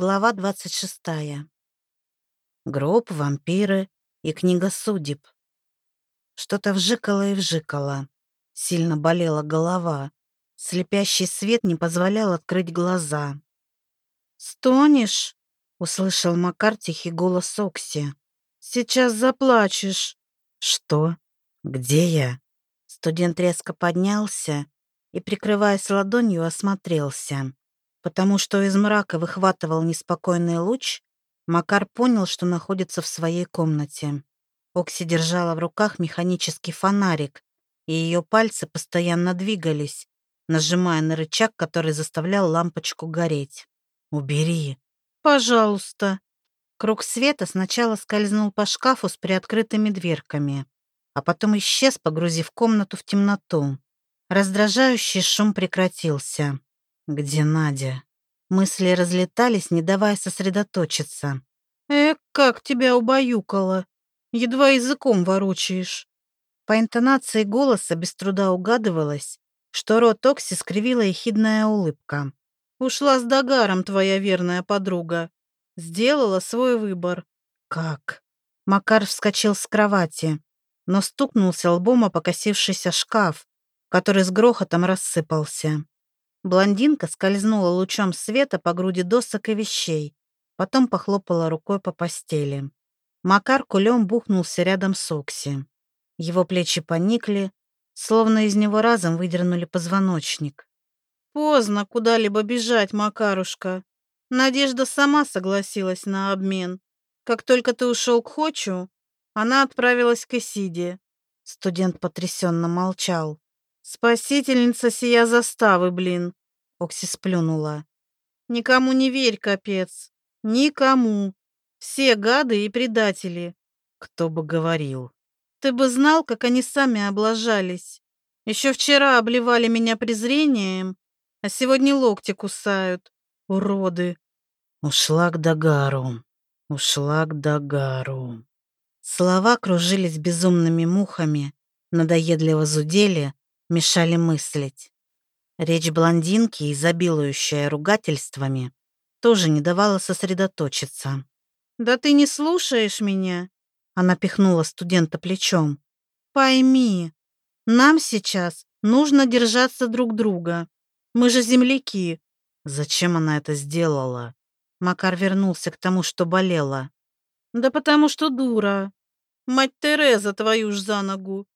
Глава 26. Гроб, вампиры и книга судеб. Что-то вжикало и вжикало. Сильно болела голова. Слепящий свет не позволял открыть глаза. «Стонешь?» — услышал Макар тихий голос Окси. «Сейчас заплачешь». «Что? Где я?» Студент резко поднялся и, прикрываясь ладонью, осмотрелся. Потому что из мрака выхватывал неспокойный луч, Макар понял, что находится в своей комнате. Окси держала в руках механический фонарик, и ее пальцы постоянно двигались, нажимая на рычаг, который заставлял лампочку гореть. «Убери!» «Пожалуйста!» Круг света сначала скользнул по шкафу с приоткрытыми дверками, а потом исчез, погрузив комнату в темноту. Раздражающий шум прекратился. Где Надя? Мысли разлетались, не давая сосредоточиться. «Э, как тебя убаюкало! Едва языком ворочаешь!» По интонации голоса без труда угадывалось, что рот Окси скривила ехидная улыбка. «Ушла с Дагаром твоя верная подруга. Сделала свой выбор». «Как?» Макар вскочил с кровати, но стукнулся лбом о покосившийся шкаф, который с грохотом рассыпался. Блондинка скользнула лучом света по груди досок и вещей, потом похлопала рукой по постели. Макар кулем бухнулся рядом с Окси. Его плечи поникли, словно из него разом выдернули позвоночник. «Поздно куда-либо бежать, Макарушка. Надежда сама согласилась на обмен. Как только ты ушел к Хочу, она отправилась к Исиде». Студент потрясенно молчал. «Спасительница сия заставы, блин!» Окси сплюнула. «Никому не верь, капец. Никому. Все гады и предатели. Кто бы говорил. Ты бы знал, как они сами облажались. Еще вчера обливали меня презрением, а сегодня локти кусают. Уроды!» «Ушла к Дагару. Ушла к Дагару». Слова кружились безумными мухами, надоедливо зудели, мешали мыслить. Речь блондинки, изобилующая ругательствами, тоже не давала сосредоточиться. «Да ты не слушаешь меня?» Она пихнула студента плечом. «Пойми, нам сейчас нужно держаться друг друга. Мы же земляки». Зачем она это сделала? Макар вернулся к тому, что болело. «Да потому что дура. Мать Тереза, твою ж за ногу.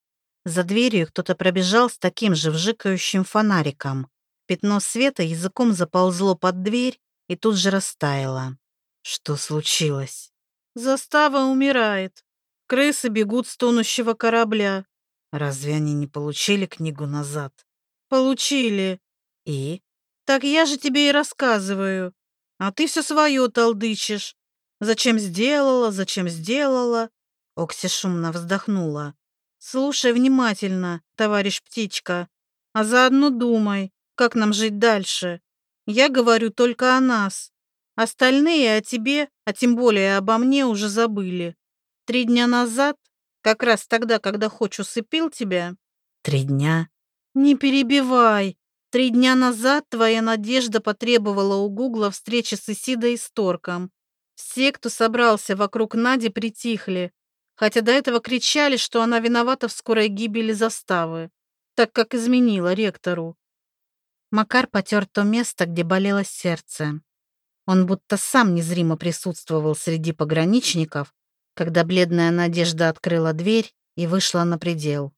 За дверью кто-то пробежал с таким же вжикающим фонариком. Пятно света языком заползло под дверь и тут же растаяло. Что случилось? Застава умирает. Крысы бегут с тонущего корабля. Разве они не получили книгу назад? Получили. И? Так я же тебе и рассказываю. А ты все свое толдычишь. Зачем сделала, зачем сделала? Окси шумно вздохнула. Слушай внимательно, товарищ птичка, а заодно думай, как нам жить дальше. Я говорю только о нас. Остальные о тебе, а тем более обо мне, уже забыли. Три дня назад, как раз тогда, когда Хоч усыпил тебя... Три дня? Не перебивай. Три дня назад твоя надежда потребовала у Гугла встречи с Исидой и Сторком. Все, кто собрался вокруг Нади, притихли, хотя до этого кричали, что она виновата в скорой гибели заставы, так как изменила ректору. Макар потер то место, где болело сердце. Он будто сам незримо присутствовал среди пограничников, когда бледная Надежда открыла дверь и вышла на предел.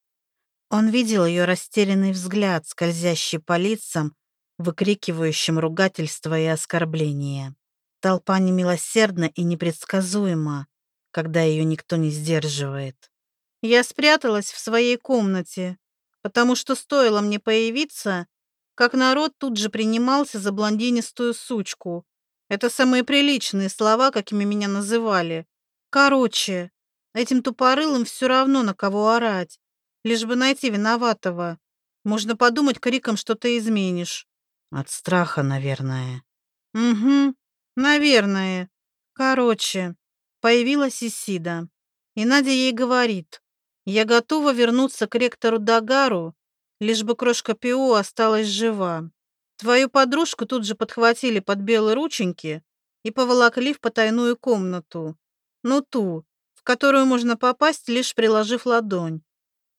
Он видел ее растерянный взгляд, скользящий по лицам, выкрикивающим ругательства и оскорбления. Толпа немилосердна и непредсказуема когда ее никто не сдерживает. Я спряталась в своей комнате, потому что стоило мне появиться, как народ тут же принимался за блондинистую сучку. Это самые приличные слова, какими меня называли. Короче, этим тупорылым все равно на кого орать, лишь бы найти виноватого. Можно подумать, криком что ты изменишь. От страха, наверное. Угу, наверное. Короче, Появилась Исида, и Надя ей говорит, «Я готова вернуться к ректору Дагару, лишь бы крошка Пиу осталась жива. Твою подружку тут же подхватили под белые рученьки и поволокли в потайную комнату. Ну ту, в которую можно попасть, лишь приложив ладонь.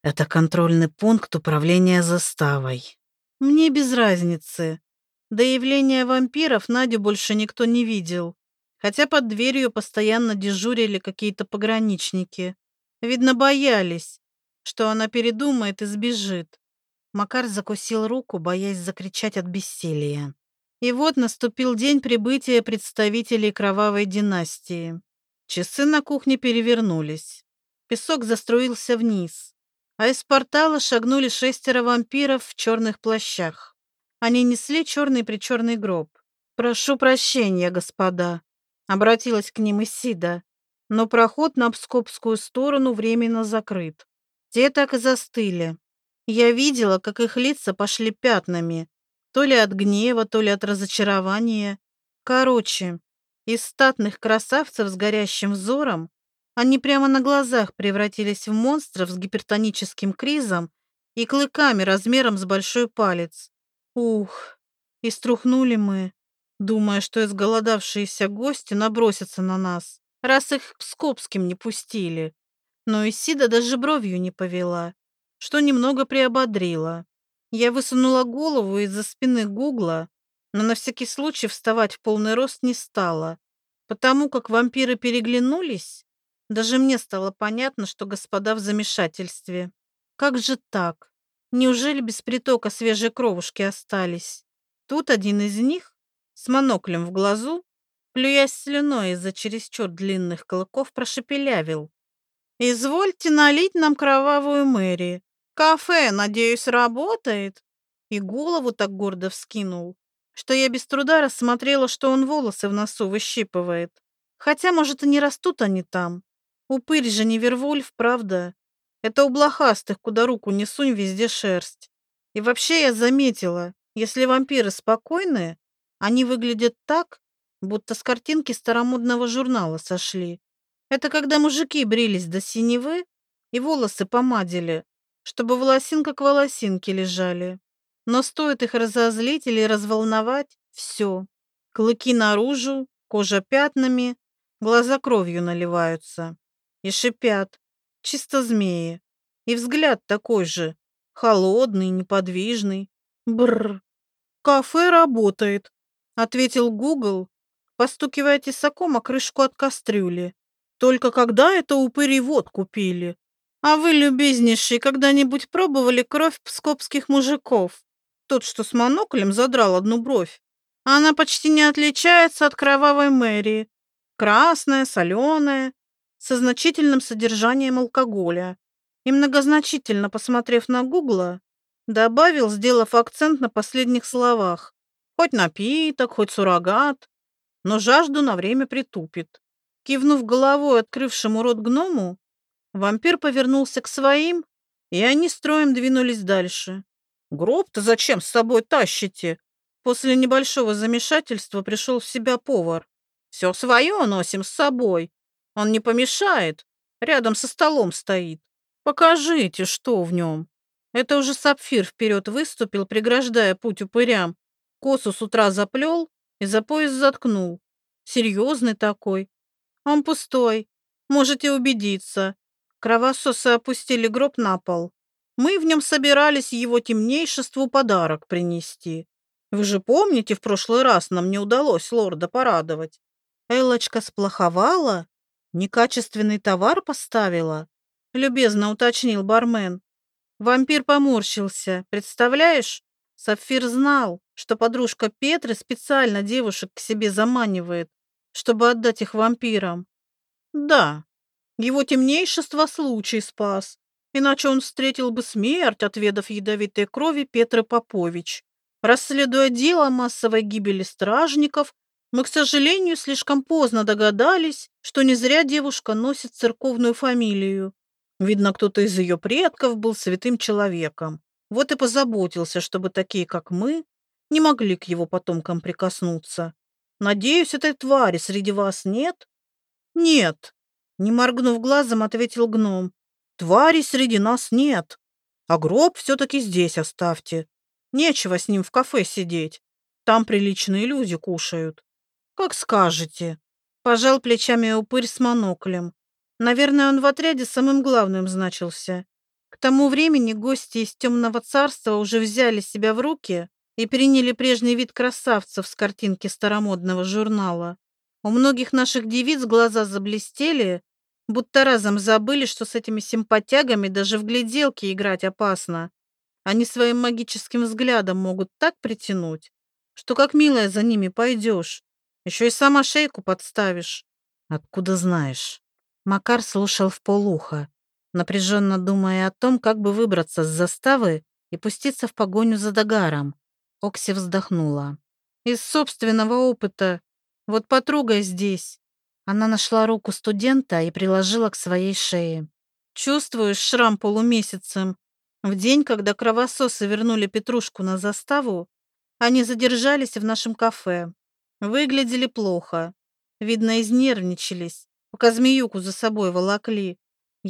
Это контрольный пункт управления заставой. Мне без разницы. До явления вампиров Надю больше никто не видел, хотя под дверью постоянно дежурили какие-то пограничники. Видно, боялись, что она передумает и сбежит. Макар закусил руку, боясь закричать от бессилия. И вот наступил день прибытия представителей кровавой династии. Часы на кухне перевернулись. Песок заструился вниз, а из портала шагнули шестеро вампиров в черных плащах. Они несли черный-причерный гроб. «Прошу прощения, господа», — обратилась к ним Исида, но проход на Пскопскую сторону временно закрыт. Те так и застыли. Я видела, как их лица пошли пятнами, то ли от гнева, то ли от разочарования. Короче, из статных красавцев с горящим взором они прямо на глазах превратились в монстров с гипертоническим кризом и клыками размером с большой палец. Ух, и струхнули мы, думая, что изголодавшиеся гости набросятся на нас, раз их к Пскопским не пустили. Но Исида даже бровью не повела, что немного приободрило. Я высунула голову из-за спины Гугла, но на всякий случай вставать в полный рост не стала, потому как вампиры переглянулись. Даже мне стало понятно, что господа в замешательстве. Как же так? Неужели без притока свежей кровушки остались? Тут один из них, с моноклем в глазу, плюясь слюной из-за чересчур длинных клыков, прошепелявил. «Извольте налить нам кровавую Мэри. Кафе, надеюсь, работает?» И голову так гордо вскинул, что я без труда рассмотрела, что он волосы в носу выщипывает. Хотя, может, и не растут они там. Упырь же не Вервольф, правда? Это у блохастых, куда руку не сунь, везде шерсть. И вообще я заметила, если вампиры спокойные, они выглядят так, будто с картинки старомодного журнала сошли. Это когда мужики брились до синевы и волосы помадили, чтобы волосинка к волосинке лежали. Но стоит их разозлить или разволновать, все. Клыки наружу, кожа пятнами, глаза кровью наливаются. И шипят, чисто змеи. И взгляд такой же, холодный, неподвижный. Бррр. Кафе работает, ответил Гугл, постукивая тесаком о крышку от кастрюли. Только когда это упыри водку пили? А вы, любезнейшие, когда-нибудь пробовали кровь пскопских мужиков? Тот, что с моноклем, задрал одну бровь. Она почти не отличается от кровавой Мэри. Красная, соленая, со значительным содержанием алкоголя. И многозначительно посмотрев на Гугла, добавил, сделав акцент на последних словах. Хоть напиток, хоть суррогат, но жажду на время притупит. Кивнув головой открывшему рот гному, Вампир повернулся к своим, и они строем двинулись дальше. «Гроб-то зачем с собой тащите?» После небольшого замешательства пришел в себя повар. «Все свое носим с собой. Он не помешает. Рядом со столом стоит. Покажите, что в нем». Это уже сапфир вперед выступил, преграждая путь упырям. Косу с утра заплел и за пояс заткнул. Серьезный такой. Он пустой. Можете убедиться. Кровососы опустили гроб на пол. Мы в нем собирались его темнейшеству подарок принести. Вы же помните, в прошлый раз нам не удалось лорда порадовать. Эллочка сплоховала? Некачественный товар поставила? Любезно уточнил бармен. Вампир поморщился. Представляешь? Сапфир знал, что подружка Петры специально девушек к себе заманивает, чтобы отдать их вампирам. Да, его темнейшество случай спас, иначе он встретил бы смерть, отведав ядовитой крови Петры Попович. Расследуя дело массовой гибели стражников, мы, к сожалению, слишком поздно догадались, что не зря девушка носит церковную фамилию. Видно, кто-то из ее предков был святым человеком. Вот и позаботился, чтобы такие, как мы, не могли к его потомкам прикоснуться. Надеюсь, этой твари среди вас нет? Нет, не моргнув глазом, ответил гном. Твари среди нас нет. А гроб все-таки здесь оставьте. Нечего с ним в кафе сидеть. Там приличные люди кушают. Как скажете. Пожал плечами упырь с моноклем. Наверное, он в отряде самым главным значился. К тому времени гости из темного царства уже взяли себя в руки и приняли прежний вид красавцев с картинки старомодного журнала. У многих наших девиц глаза заблестели, будто разом забыли, что с этими симпатягами даже в гляделки играть опасно. Они своим магическим взглядом могут так притянуть, что как милая за ними пойдешь. Еще и сама шейку подставишь. Откуда знаешь? Макар слушал в полухо, напряженно думая о том, как бы выбраться с заставы и пуститься в погоню за Дагаром. Окси вздохнула. «Из собственного опыта. Вот подруга здесь». Она нашла руку студента и приложила к своей шее. «Чувствуешь шрам полумесяцем? В день, когда кровососы вернули Петрушку на заставу, они задержались в нашем кафе. Выглядели плохо. Видно, изнервничались, пока змеюку за собой волокли.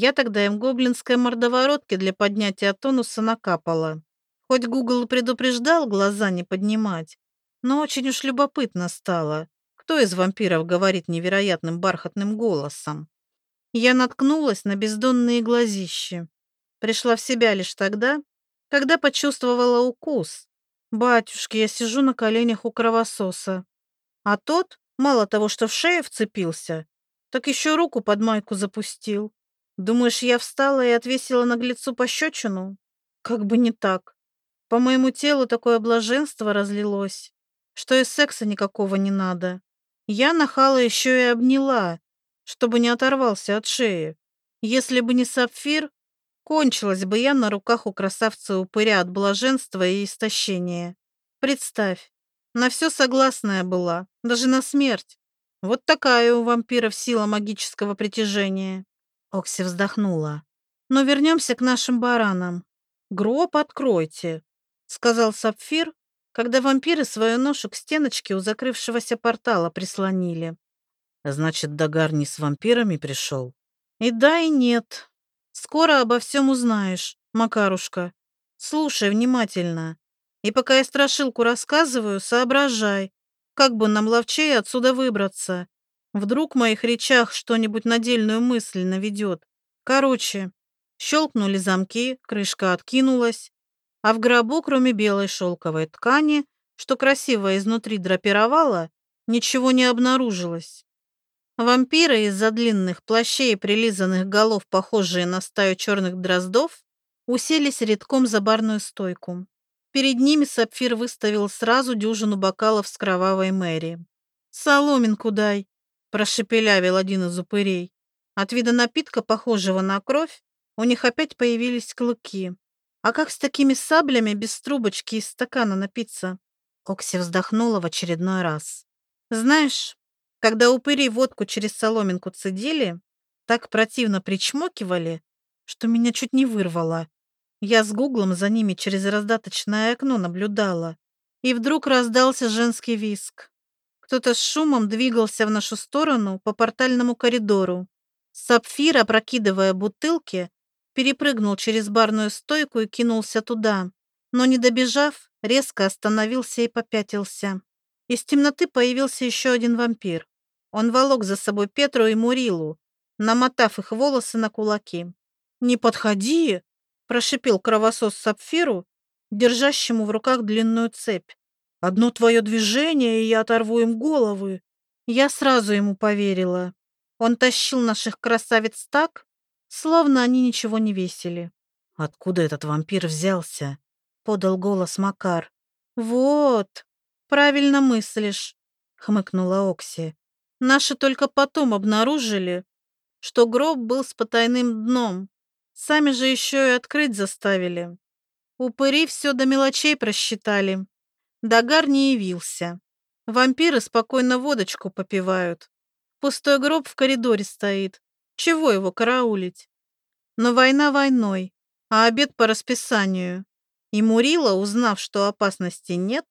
Я тогда им гоблинской мордоворотки для поднятия тонуса накапала. Хоть Гугл предупреждал глаза не поднимать, но очень уж любопытно стало, кто из вампиров говорит невероятным бархатным голосом. Я наткнулась на бездонные глазищи. Пришла в себя лишь тогда, когда почувствовала укус. Батюшки, я сижу на коленях у кровососа. А тот, мало того, что в шею вцепился, так еще руку под майку запустил. Думаешь, я встала и отвесила наглецу пощечину? Как бы не так. По моему телу такое блаженство разлилось, что и секса никакого не надо. Я нахала еще и обняла, чтобы не оторвался от шеи. Если бы не сапфир, кончилась бы я на руках у красавца-упыря от блаженства и истощения. Представь, на все согласная была, даже на смерть. Вот такая у вампиров сила магического притяжения. Окси вздохнула. Но вернемся к нашим баранам. Гроб откройте сказал Сапфир, когда вампиры свою ношу к стеночке у закрывшегося портала прислонили. Значит, Дагар не с вампирами пришел? И да, и нет. Скоро обо всем узнаешь, Макарушка. Слушай внимательно. И пока я страшилку рассказываю, соображай, как бы нам ловчее отсюда выбраться. Вдруг в моих речах что-нибудь на дельную мысль наведет. Короче, щелкнули замки, крышка откинулась, а в гробу, кроме белой шелковой ткани, что красиво изнутри драпировала, ничего не обнаружилось. Вампиры из-за длинных плащей и прилизанных голов, похожие на стаю черных дроздов, уселись редком за барную стойку. Перед ними Сапфир выставил сразу дюжину бокалов с кровавой Мэри. «Соломинку дай!» – прошепелявил один из упырей. От вида напитка, похожего на кровь, у них опять появились клыки. А как с такими саблями без трубочки из стакана напиться? Окси вздохнула в очередной раз. Знаешь, когда упыри водку через соломинку цедили, так противно причмокивали, что меня чуть не вырвало. Я с гуглом за ними через раздаточное окно наблюдала. И вдруг раздался женский виск. Кто-то с шумом двигался в нашу сторону по портальному коридору. Сапфир, опрокидывая бутылки, перепрыгнул через барную стойку и кинулся туда, но, не добежав, резко остановился и попятился. Из темноты появился еще один вампир. Он волок за собой Петру и Мурилу, намотав их волосы на кулаки. «Не подходи!» – прошипел кровосос Сапфиру, держащему в руках длинную цепь. «Одно твое движение, и я оторву им головы!» Я сразу ему поверила. Он тащил наших красавиц так, словно они ничего не весили. «Откуда этот вампир взялся?» — подал голос Макар. «Вот, правильно мыслишь», — хмыкнула Окси. «Наши только потом обнаружили, что гроб был с потайным дном. Сами же еще и открыть заставили. Упыри все до мелочей просчитали. Дагар не явился. Вампиры спокойно водочку попивают. Пустой гроб в коридоре стоит. Чего его караулить? Но война войной, а обед по расписанию. И Мурила, узнав, что опасности нет,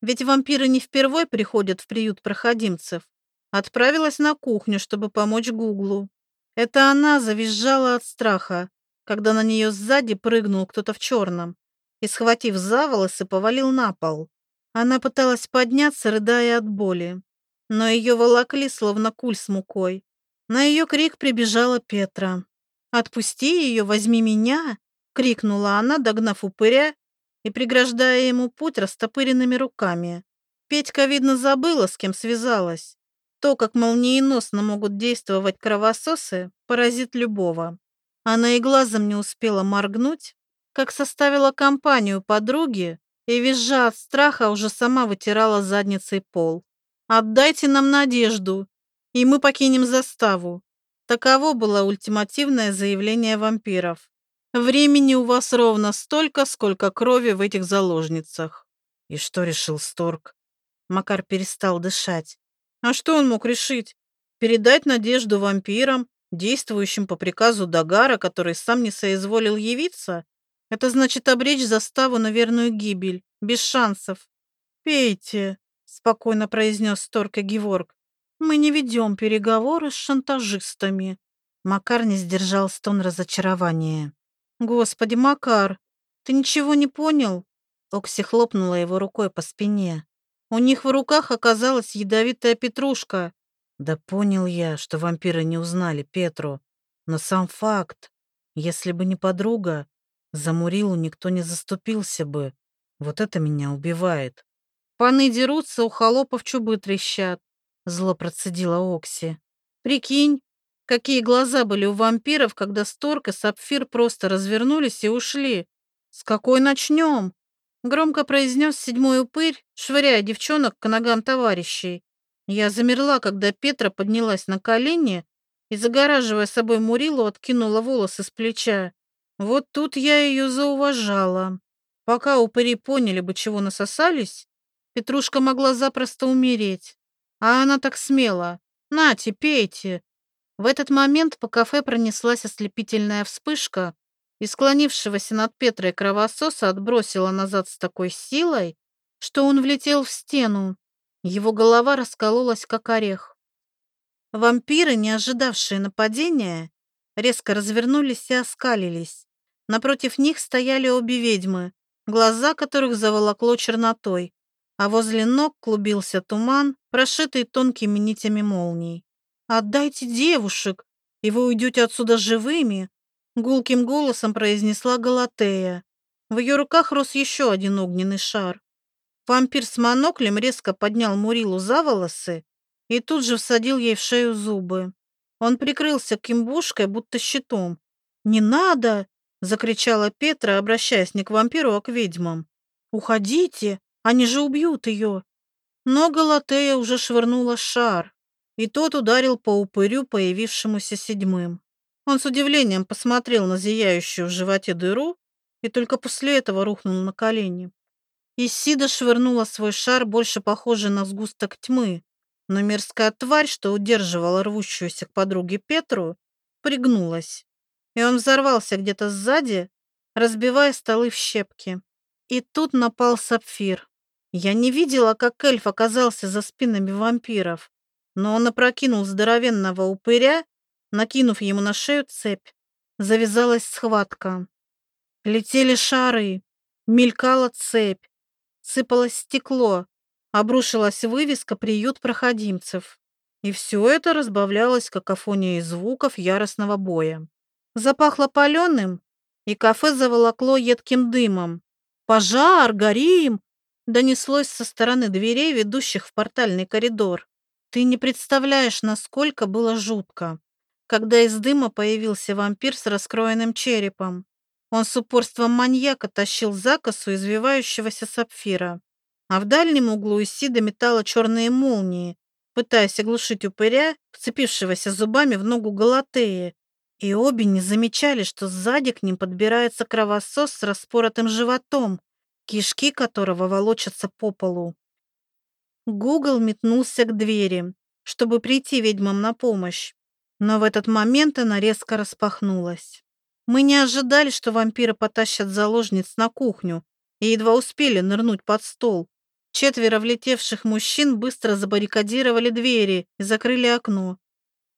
ведь вампиры не впервой приходят в приют проходимцев, отправилась на кухню, чтобы помочь Гуглу. Это она завизжала от страха, когда на нее сзади прыгнул кто-то в черном и, схватив за волосы, повалил на пол. Она пыталась подняться, рыдая от боли. но ее волокли, словно куль с мукой. На ее крик прибежала Петра. «Отпусти ее, возьми меня!» — крикнула она, догнав упыря и преграждая ему путь растопыренными руками. Петька, видно, забыла, с кем связалась. То, как молниеносно могут действовать кровососы, поразит любого. Она и глазом не успела моргнуть, как составила компанию подруги и, визжа от страха, уже сама вытирала задницей пол. «Отдайте нам надежду, и мы покинем заставу». Таково было ультимативное заявление вампиров. «Времени у вас ровно столько, сколько крови в этих заложницах». И что решил Сторг? Макар перестал дышать. А что он мог решить? Передать надежду вампирам, действующим по приказу Дагара, который сам не соизволил явиться? Это значит обречь заставу на верную гибель, без шансов. «Пейте», — спокойно произнес Сторка Геворг. «Мы не ведем переговоры с шантажистами». Макар не сдержал стон разочарования. «Господи, Макар, ты ничего не понял?» Окси хлопнула его рукой по спине. «У них в руках оказалась ядовитая петрушка». «Да понял я, что вампиры не узнали Петру. Но сам факт, если бы не подруга, за Мурилу никто не заступился бы. Вот это меня убивает. Паны дерутся, у холопов чубы трещат. Зло процедила Окси. Прикинь, какие глаза были у вампиров, когда Сторг и Сапфир просто развернулись и ушли. С какой начнем? Громко произнес седьмой упырь, швыряя девчонок к ногам товарищей. Я замерла, когда Петра поднялась на колени и, загораживая собой Мурилу, откинула волосы с плеча. Вот тут я ее зауважала. Пока упыри поняли бы, чего насосались, Петрушка могла запросто умереть. А она так смела. Нате, пейте. В этот момент по кафе пронеслась ослепительная вспышка, и склонившегося над Петрой кровососа отбросила назад с такой силой, что он влетел в стену. Его голова раскололась, как орех. Вампиры, не ожидавшие нападения, резко развернулись и оскалились. Напротив них стояли обе ведьмы, глаза которых заволокло чернотой, а возле ног клубился туман, прошитый тонкими нитями молний. «Отдайте девушек, и вы уйдете отсюда живыми», гулким голосом произнесла Галатея. В ее руках рос еще один огненный шар. Вампир с моноклем резко поднял Мурилу за волосы и тут же всадил ей в шею зубы. Он прикрылся кимбушкой, будто щитом. «Не надо!» — закричала Петра, обращаясь не к вампиру, а к ведьмам. «Уходите! Они же убьют ее!» Но Галатея уже швырнула шар, и тот ударил по упырю, появившемуся седьмым. Он с удивлением посмотрел на зияющую в животе дыру и только после этого рухнул на колени. Исида швырнула свой шар, больше похожий на сгусток тьмы, но мерзкая тварь, что удерживала рвущуюся к подруге Петру, пригнулась, и он взорвался где-то сзади, разбивая столы в щепки. И тут напал сапфир. Я не видела, как эльф оказался за спинами вампиров, но он опрокинул здоровенного упыря, накинув ему на шею цепь. Завязалась схватка. Летели шары, мелькала цепь, сыпалось стекло, обрушилась вывеска «Приют проходимцев». И все это разбавлялось какофонией звуков яростного боя. Запахло паленым, и кафе заволокло едким дымом. «Пожар! Горим!» донеслось со стороны дверей, ведущих в портальный коридор. Ты не представляешь, насколько было жутко, когда из дыма появился вампир с раскроенным черепом. Он с упорством маньяка тащил за извивающегося сапфира а в дальнем углу Исида метала черные молнии, пытаясь оглушить упыря, вцепившегося зубами в ногу Галатеи. И обе не замечали, что сзади к ним подбирается кровосос с распоротым животом, кишки которого волочатся по полу. Гугл метнулся к двери, чтобы прийти ведьмам на помощь, но в этот момент она резко распахнулась. Мы не ожидали, что вампиры потащат заложниц на кухню, и едва успели нырнуть под стол, Четверо влетевших мужчин быстро забаррикадировали двери и закрыли окно.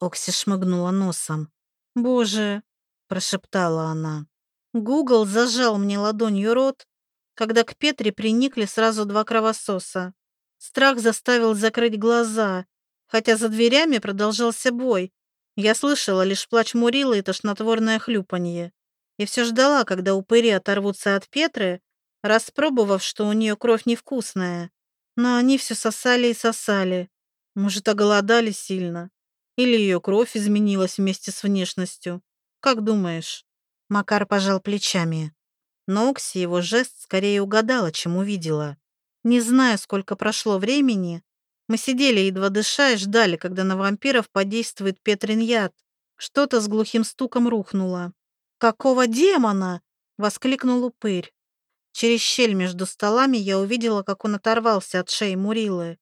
Окси шмыгнула носом. «Боже!» – прошептала она. Гугл зажал мне ладонью рот, когда к Петре приникли сразу два кровососа. Страх заставил закрыть глаза, хотя за дверями продолжался бой. Я слышала лишь плач Мурилы и тошнотворное хлюпанье. И все ждала, когда упыри оторвутся от Петры, распробовав, что у нее кровь невкусная. Но они все сосали и сосали. Может, оголодали сильно? Или ее кровь изменилась вместе с внешностью? Как думаешь?» Макар пожал плечами. Но Окси его жест скорее угадала, чем увидела. Не знаю, сколько прошло времени, мы сидели, едва дыша, и ждали, когда на вампиров подействует Петрин яд. Что-то с глухим стуком рухнуло. «Какого демона?» — воскликнул упырь. Через щель между столами я увидела, как он оторвался от шеи Мурилы.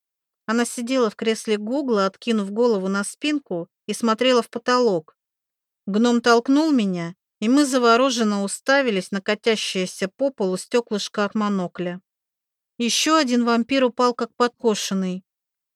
Она сидела в кресле Гугла, откинув голову на спинку и смотрела в потолок. Гном толкнул меня, и мы завороженно уставились на катящееся по полу стеклышко от монокля. Еще один вампир упал как подкошенный.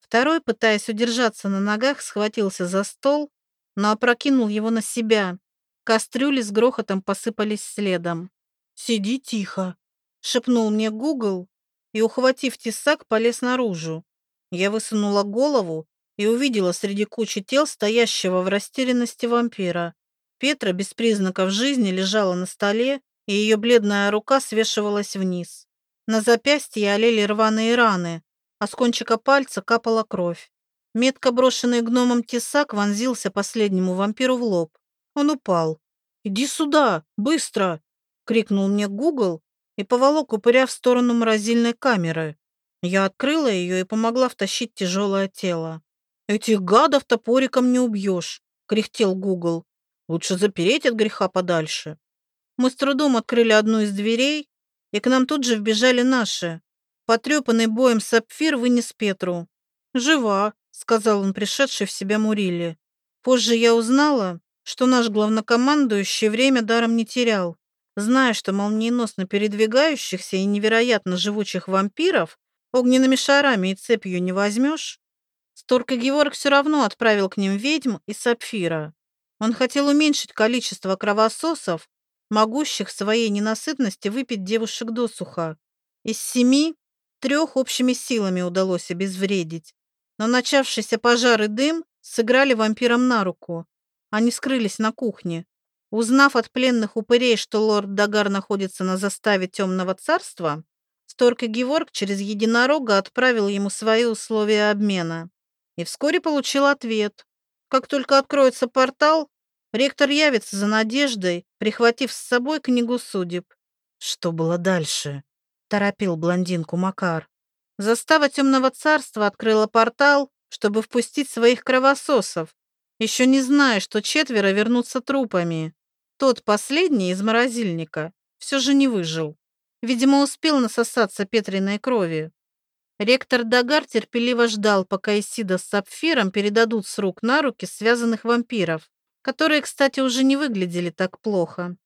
Второй, пытаясь удержаться на ногах, схватился за стол, но опрокинул его на себя. Кастрюли с грохотом посыпались следом. «Сиди тихо», — шепнул мне Гугл и, ухватив тесак, полез наружу. Я высунула голову и увидела среди кучи тел стоящего в растерянности вампира. Петра без признаков жизни лежала на столе, и ее бледная рука свешивалась вниз. На запястье олели рваные раны, а с кончика пальца капала кровь. Метко брошенный гномом тесак вонзился последнему вампиру в лоб. Он упал. «Иди сюда, быстро!» — крикнул мне Гугл и поволок упыря в сторону морозильной камеры. Я открыла ее и помогла втащить тяжелое тело. «Этих гадов топориком не убьешь», — кряхтел Гугл. «Лучше запереть от греха подальше». Мы с трудом открыли одну из дверей, и к нам тут же вбежали наши. Потрепанный боем сапфир вынес Петру. «Жива», — сказал он, пришедший в себя Мурили. Позже я узнала, что наш главнокомандующий время даром не терял. Зная, что молниеносно передвигающихся и невероятно живучих вампиров огненными шарами и цепью не возьмешь, Сторка Геворг все равно отправил к ним ведьм и сапфира. Он хотел уменьшить количество кровососов, могущих своей ненасытности выпить девушек досуха. Из семи Трех общими силами удалось обезвредить, но начавшийся пожар и дым сыграли вампирам на руку. Они скрылись на кухне. Узнав от пленных упырей, что лорд Дагар находится на заставе Темного Царства, Сторк и Геворг через единорога отправил ему свои условия обмена. И вскоре получил ответ. Как только откроется портал, ректор явится за надеждой, прихватив с собой книгу судеб. Что было дальше? торопил блондинку Макар. Застава темного царства открыла портал, чтобы впустить своих кровососов, еще не зная, что четверо вернутся трупами. Тот последний из морозильника все же не выжил. Видимо, успел насосаться Петриной крови. Ректор Дагар терпеливо ждал, пока Исида с Сапфиром передадут с рук на руки связанных вампиров, которые, кстати, уже не выглядели так плохо.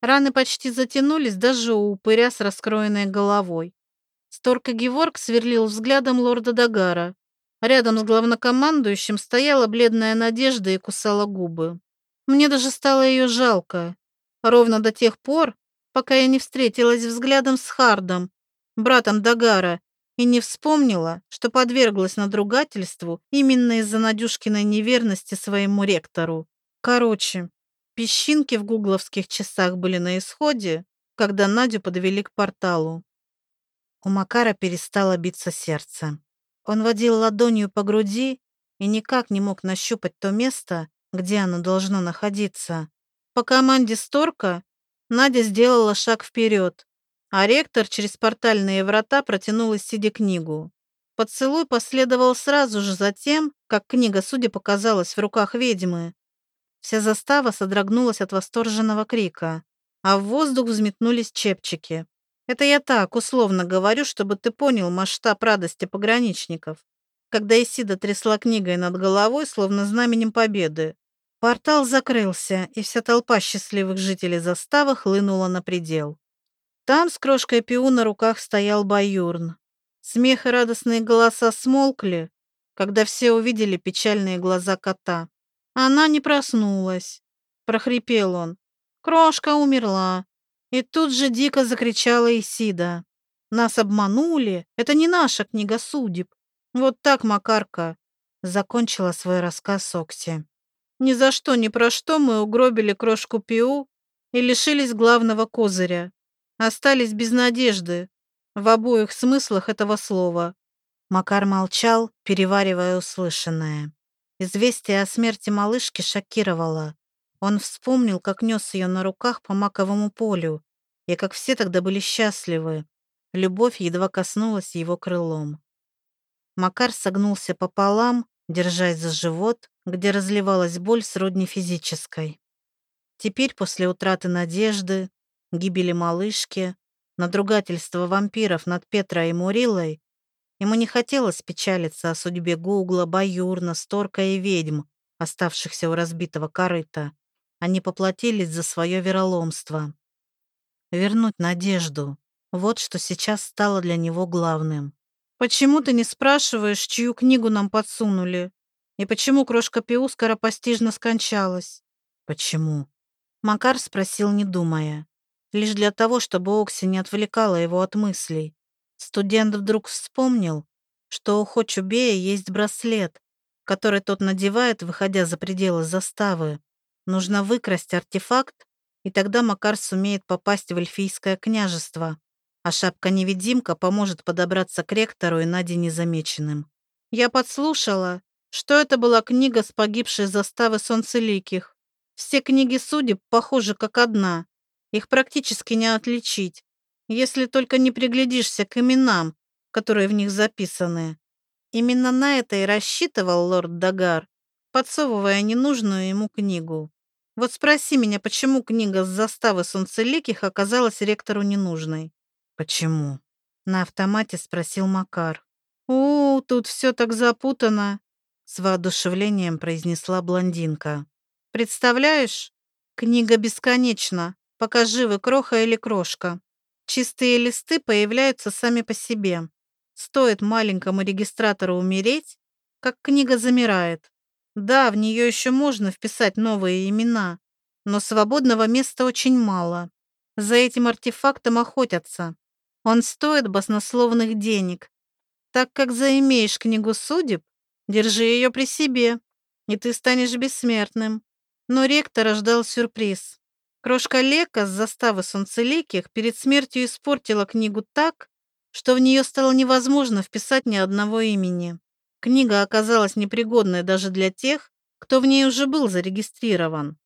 Раны почти затянулись даже у упыря с раскроенной головой. Сторка Геворг сверлил взглядом лорда Дагара. Рядом с главнокомандующим стояла бледная Надежда и кусала губы. Мне даже стало ее жалко. Ровно до тех пор, пока я не встретилась взглядом с Хардом, братом Дагара, и не вспомнила, что подверглась надругательству именно из-за Надюшкиной неверности своему ректору. Короче, Песчинки в гугловских часах были на исходе, когда Надю подвели к порталу. У Макара перестало биться сердце. Он водил ладонью по груди и никак не мог нащупать то место, где оно должно находиться. По команде Сторка Надя сделала шаг вперед, а ректор через портальные врата протянул из сиди книгу. Поцелуй последовал сразу же за тем, как книга, судя показалась, в руках ведьмы. Вся застава содрогнулась от восторженного крика, а в воздух взметнулись чепчики. Это я так, условно говорю, чтобы ты понял масштаб радости пограничников. Когда Исида трясла книгой над головой, словно знаменем победы. Портал закрылся, и вся толпа счастливых жителей заставы хлынула на предел. Там с крошкой Пиу на руках стоял Баюрн. Смех и радостные голоса смолкли, когда все увидели печальные глаза кота. Она не проснулась. Прохрипел он. Крошка умерла. И тут же дико закричала Исида. Нас обманули. Это не наша книга судеб. Вот так, Макарка. Закончила свой рассказ Окси. Ни за что, ни про что мы угробили крошку Пиу и лишились главного козыря. Остались без надежды. В обоих смыслах этого слова. Макар молчал, переваривая услышанное. Известие о смерти малышки шокировало. Он вспомнил, как нес ее на руках по маковому полю, и как все тогда были счастливы. Любовь едва коснулась его крылом. Макар согнулся пополам, держась за живот, где разливалась боль сродни физической. Теперь, после утраты надежды, гибели малышки, надругательства вампиров над Петрой и Мурилой, ему не хотелось печалиться о судьбе Гугла, Баюрна, Сторка и ведьм, оставшихся у разбитого корыта. Они поплатились за свое вероломство. Вернуть надежду. Вот что сейчас стало для него главным. «Почему ты не спрашиваешь, чью книгу нам подсунули? И почему крошка Пиу скоропостижно скончалась?» «Почему?» Макар спросил, не думая. Лишь для того, чтобы Окси не отвлекала его от мыслей. Студент вдруг вспомнил, что у Хочубея есть браслет, который тот надевает, выходя за пределы заставы. Нужно выкрасть артефакт, и тогда Макар сумеет попасть в эльфийское княжество а шапка-невидимка поможет подобраться к ректору и Наде незамеченным. Я подслушала, что это была книга с погибшей заставы солнцеликих. Все книги судеб похожи как одна. Их практически не отличить, если только не приглядишься к именам, которые в них записаны. Именно на это и рассчитывал лорд Дагар, подсовывая ненужную ему книгу. Вот спроси меня, почему книга с заставы солнцеликих оказалась ректору ненужной. «Почему?» — на автомате спросил Макар. «У, тут все так запутано», — с воодушевлением произнесла блондинка. «Представляешь? Книга бесконечна, пока живы кроха или крошка. Чистые листы появляются сами по себе. Стоит маленькому регистратору умереть, как книга замирает. Да, в нее еще можно вписать новые имена, но свободного места очень мало. За этим артефактом охотятся. Он стоит баснословных денег. Так как заимеешь книгу судеб, держи ее при себе, и ты станешь бессмертным. Но ректора ждал сюрприз. Крошка Лека с заставы солнцеликих перед смертью испортила книгу так, что в нее стало невозможно вписать ни одного имени. Книга оказалась непригодной даже для тех, кто в ней уже был зарегистрирован.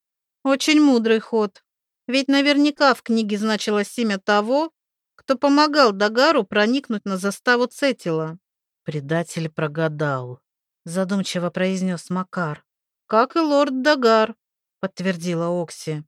Очень мудрый ход. Ведь наверняка в книге значилось имя того, кто помогал Дагару проникнуть на заставу Цетила. Предатель прогадал, задумчиво произнес Макар. Как и лорд Дагар, подтвердила Окси.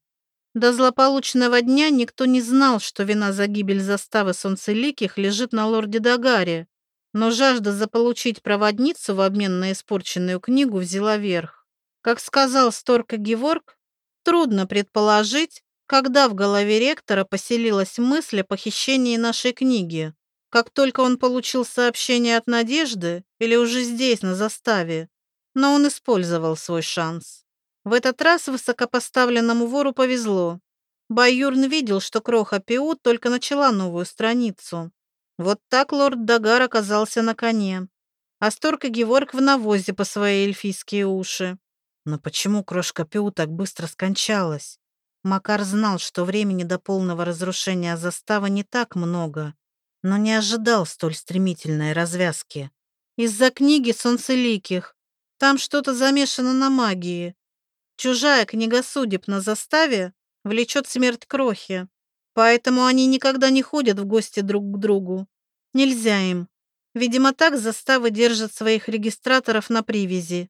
До злополучного дня никто не знал, что вина за гибель заставы Солнцеликих лежит на лорде Дагаре, но жажда заполучить проводницу в обмен на испорченную книгу взяла верх. Как сказал Сторка Геворг, трудно предположить, когда в голове ректора поселилась мысль о похищении нашей книги? Как только он получил сообщение от Надежды или уже здесь, на заставе? Но он использовал свой шанс. В этот раз высокопоставленному вору повезло. Баюрн видел, что Кроха Пиу только начала новую страницу. Вот так лорд Дагар оказался на коне. Асторг и Геворг в навозе по свои эльфийские уши. Но почему крошка Пиу так быстро скончалась? Макар знал, что времени до полного разрушения заставы не так много, но не ожидал столь стремительной развязки. Из-за книги Солнцеликих. Там что-то замешано на магии. Чужая книга судеб на заставе влечет смерть крохи. Поэтому они никогда не ходят в гости друг к другу. Нельзя им. Видимо, так заставы держат своих регистраторов на привязи.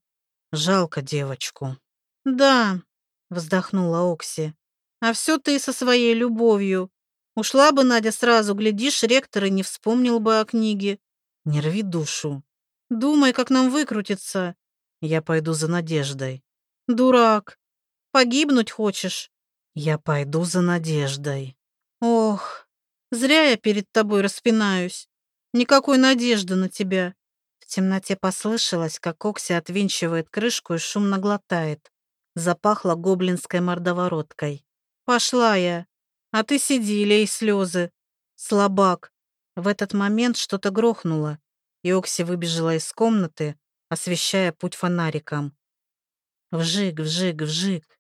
Жалко девочку. Да, вздохнула Окси. А все ты со своей любовью. Ушла бы Надя сразу, глядишь, ректор и не вспомнил бы о книге. Не рви душу. Думай, как нам выкрутиться. Я пойду за Надеждой. Дурак. Погибнуть хочешь? Я пойду за Надеждой. Ох, зря я перед тобой распинаюсь. Никакой надежды на тебя. В темноте послышалось, как Окси отвинчивает крышку и шумно глотает. Запахло гоблинской мордовороткой. Пошла я. А ты сиди, лей слезы. Слабак. В этот момент что-то грохнуло, и Окси выбежала из комнаты, освещая путь фонариком. Вжик, вжик, вжик.